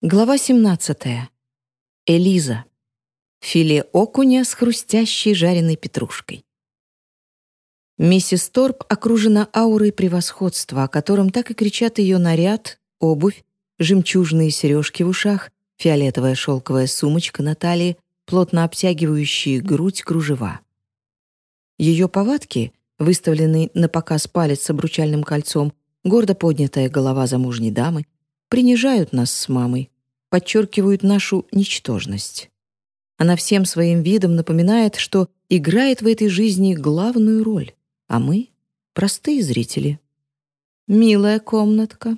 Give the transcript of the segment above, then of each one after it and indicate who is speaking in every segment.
Speaker 1: Глава 17. Элиза. Филе окуня с хрустящей жареной петрушкой. Миссис Торп окружена аурой превосходства, о котором так и кричат ее наряд, обувь, жемчужные сережки в ушах, фиолетовая шелковая сумочка на талии, плотно обтягивающие грудь кружева. Ее повадки, выставленный на показ палец с обручальным кольцом, гордо поднятая голова замужней дамы, принижают нас с мамой, подчеркивают нашу ничтожность. Она всем своим видом напоминает, что играет в этой жизни главную роль, а мы — простые зрители. Милая комнатка.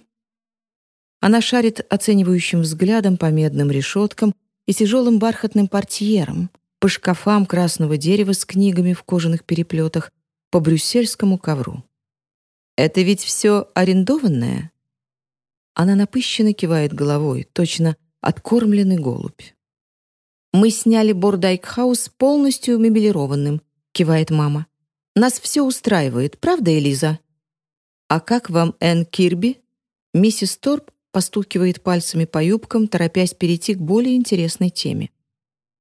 Speaker 1: Она шарит оценивающим взглядом по медным решеткам и тяжелым бархатным портьерам, по шкафам красного дерева с книгами в кожаных переплетах, по брюссельскому ковру. «Это ведь все арендованное?» Она напыщенно кивает головой, точно откормленный голубь. «Мы сняли Бордайк-хаус полностью мебелированным», — кивает мама. «Нас все устраивает, правда, Элиза?» «А как вам Энн Кирби?» Миссис Торп постукивает пальцами по юбкам, торопясь перейти к более интересной теме.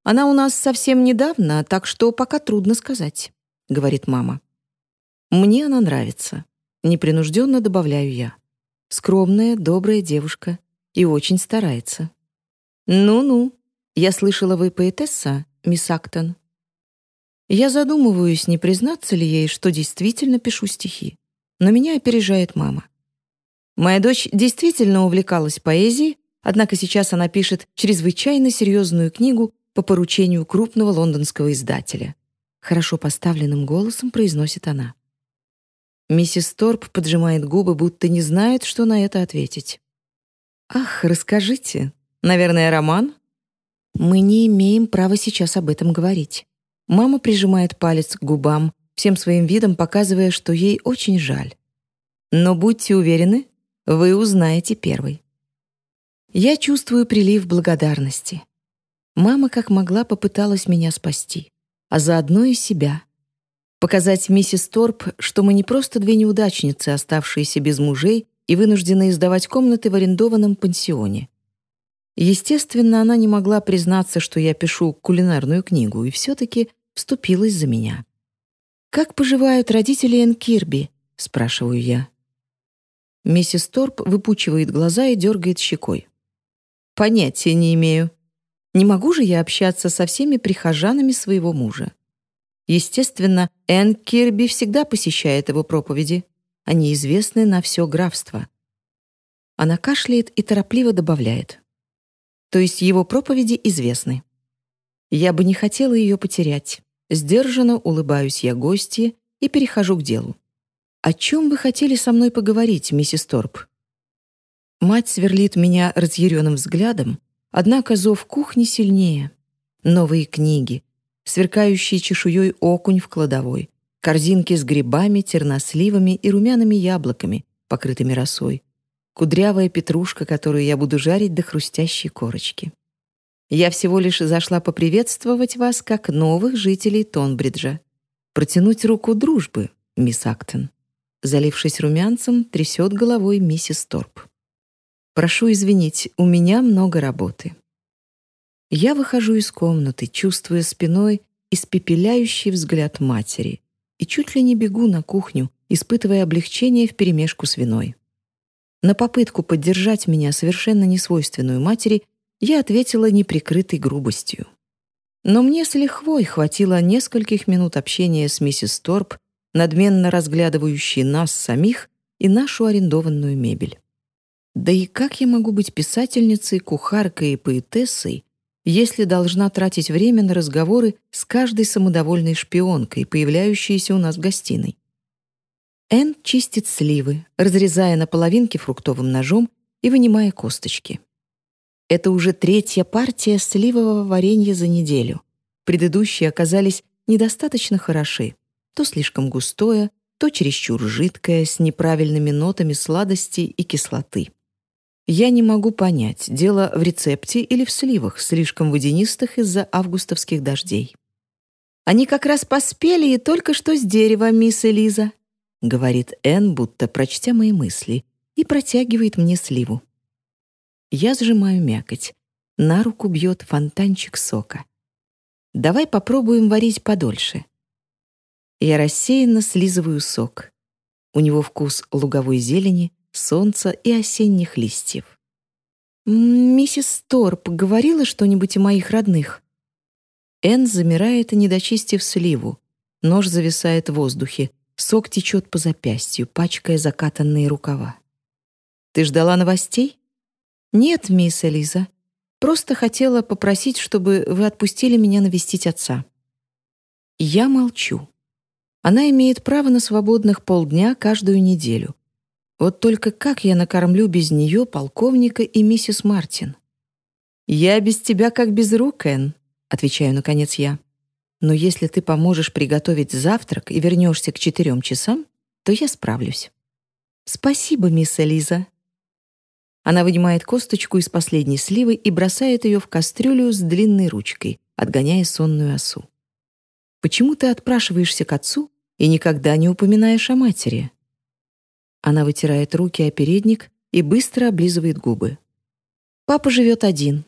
Speaker 1: «Она у нас совсем недавно, так что пока трудно сказать», — говорит мама. «Мне она нравится», — непринужденно добавляю я. Скромная, добрая девушка и очень старается. «Ну-ну, я слышала, вы поэтесса, мисс Актон». Я задумываюсь, не признаться ли ей, что действительно пишу стихи. Но меня опережает мама. Моя дочь действительно увлекалась поэзией, однако сейчас она пишет чрезвычайно серьезную книгу по поручению крупного лондонского издателя. Хорошо поставленным голосом произносит она. Миссис Торп поджимает губы, будто не знает, что на это ответить. «Ах, расскажите. Наверное, роман?» «Мы не имеем права сейчас об этом говорить». Мама прижимает палец к губам, всем своим видом показывая, что ей очень жаль. «Но будьте уверены, вы узнаете первый». Я чувствую прилив благодарности. Мама как могла попыталась меня спасти, а заодно и себя — Показать миссис Торп, что мы не просто две неудачницы, оставшиеся без мужей и вынужденные сдавать комнаты в арендованном пансионе. Естественно, она не могла признаться, что я пишу кулинарную книгу, и все-таки вступилась за меня. «Как поживают родители Энн Кирби?» — спрашиваю я. Миссис Торп выпучивает глаза и дергает щекой. «Понятия не имею. Не могу же я общаться со всеми прихожанами своего мужа. Естественно, Энн Кирби всегда посещает его проповеди. Они известны на все графство. Она кашляет и торопливо добавляет. То есть его проповеди известны. Я бы не хотела ее потерять. Сдержанно улыбаюсь я гостье и перехожу к делу. «О чем вы хотели со мной поговорить, миссис Торп?» Мать сверлит меня разъяренным взглядом, однако зов кухни сильнее. Новые книги, сверкающий чешуей окунь в кладовой, корзинки с грибами, терносливами и румяными яблоками, покрытыми росой, кудрявая петрушка, которую я буду жарить до хрустящей корочки. Я всего лишь зашла поприветствовать вас как новых жителей Тонбриджа. Протянуть руку дружбы, мисс Актон. Залившись румянцем, трясет головой миссис Торп. «Прошу извинить, у меня много работы». Я выхожу из комнаты, чувствуя спиной испепеляющий взгляд матери, и чуть ли не бегу на кухню, испытывая облегчение вперемешку с виной. На попытку поддержать меня совершенно несвойственную матери я ответила неприкрытой грубостью. Но мне с лихвой хватило нескольких минут общения с миссис Торп, надменно разглядывающей нас самих и нашу арендованную мебель. Да и как я могу быть писательницей, кухаркой и поэтессой, если должна тратить время на разговоры с каждой самодовольной шпионкой, появляющейся у нас в гостиной. Энн чистит сливы, разрезая на половинки фруктовым ножом и вынимая косточки. Это уже третья партия сливового варенья за неделю. Предыдущие оказались недостаточно хороши. То слишком густое, то чересчур жидкое, с неправильными нотами сладости и кислоты. Я не могу понять, дело в рецепте или в сливах, слишком водянистых из-за августовских дождей. «Они как раз поспели и только что с дерева, мисс Элиза», — говорит Энн, будто прочтя мои мысли, и протягивает мне сливу. Я сжимаю мякоть. На руку бьет фонтанчик сока. Давай попробуем варить подольше. Я рассеянно слизываю сок. У него вкус луговой зелени, солнца и осенних листьев. «Миссис Торп говорила что-нибудь о моих родных?» Энн замирает, не дочистив сливу. Нож зависает в воздухе. Сок течет по запястью, пачкая закатанные рукава. «Ты ждала новостей?» «Нет, мисс Элиза. Просто хотела попросить, чтобы вы отпустили меня навестить отца». Я молчу. Она имеет право на свободных полдня каждую неделю. Вот только как я накормлю без нее полковника и миссис Мартин? «Я без тебя как без рук, Энн», — отвечаю наконец я. «Но если ты поможешь приготовить завтрак и вернешься к четырем часам, то я справлюсь». «Спасибо, мисс Элиза». Она вынимает косточку из последней сливы и бросает ее в кастрюлю с длинной ручкой, отгоняя сонную осу. Почему ты отпрашиваешься к отцу и никогда не упоминаешь о матери?» Она вытирает руки о передник и быстро облизывает губы. «Папа живет один.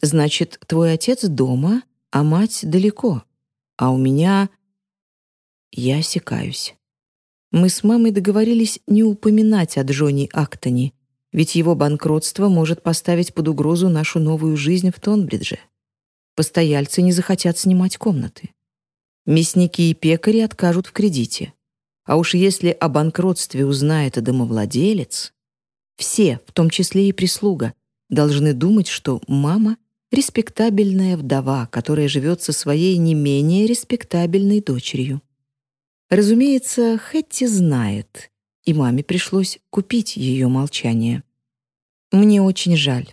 Speaker 1: Значит, твой отец дома, а мать далеко. А у меня...» Я осекаюсь. Мы с мамой договорились не упоминать о Джонни Актоне, ведь его банкротство может поставить под угрозу нашу новую жизнь в Тонбридже. Постояльцы не захотят снимать комнаты. Мясники и пекари откажут в кредите. А уж если о банкротстве узнает домовладелец, все, в том числе и прислуга, должны думать, что мама — респектабельная вдова, которая живет со своей не менее респектабельной дочерью. Разумеется, Хэтти знает, и маме пришлось купить ее молчание. Мне очень жаль.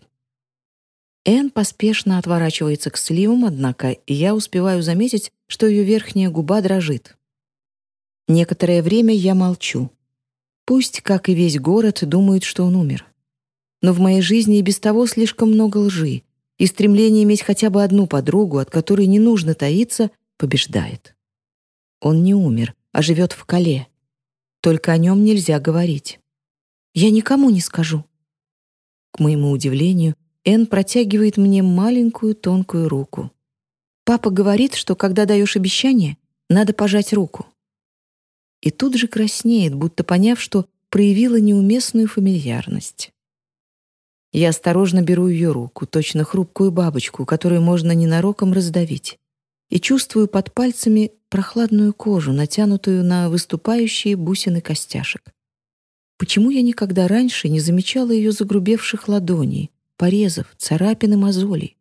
Speaker 1: Энн поспешно отворачивается к сливам, однако я успеваю заметить, что ее верхняя губа дрожит. Некоторое время я молчу. Пусть, как и весь город, думают, что он умер. Но в моей жизни и без того слишком много лжи, и стремление иметь хотя бы одну подругу, от которой не нужно таиться, побеждает. Он не умер, а живет в Кале. Только о нем нельзя говорить. Я никому не скажу. К моему удивлению, Энн протягивает мне маленькую тонкую руку. Папа говорит, что когда даешь обещание, надо пожать руку. И тут же краснеет, будто поняв, что проявила неуместную фамильярность. Я осторожно беру ее руку, точно хрупкую бабочку, которую можно ненароком раздавить, и чувствую под пальцами прохладную кожу, натянутую на выступающие бусины костяшек. Почему я никогда раньше не замечала ее загрубевших ладоней, порезов, царапин и мозолей.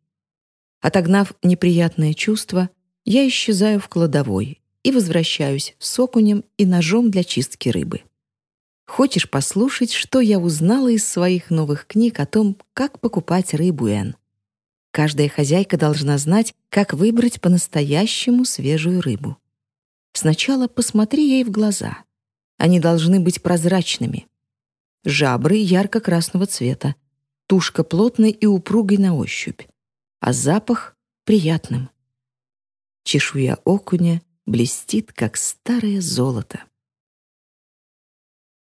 Speaker 1: Отогнав неприятное чувство, я исчезаю в кладовой и возвращаюсь с окунем и ножом для чистки рыбы. Хочешь послушать, что я узнала из своих новых книг о том, как покупать рыбу, Энн? Каждая хозяйка должна знать, как выбрать по-настоящему свежую рыбу. Сначала посмотри ей в глаза. Они должны быть прозрачными. Жабры ярко-красного цвета, тушка плотной и упругой на ощупь, а запах — приятным. Чешуя окуня блестит, как старое золото.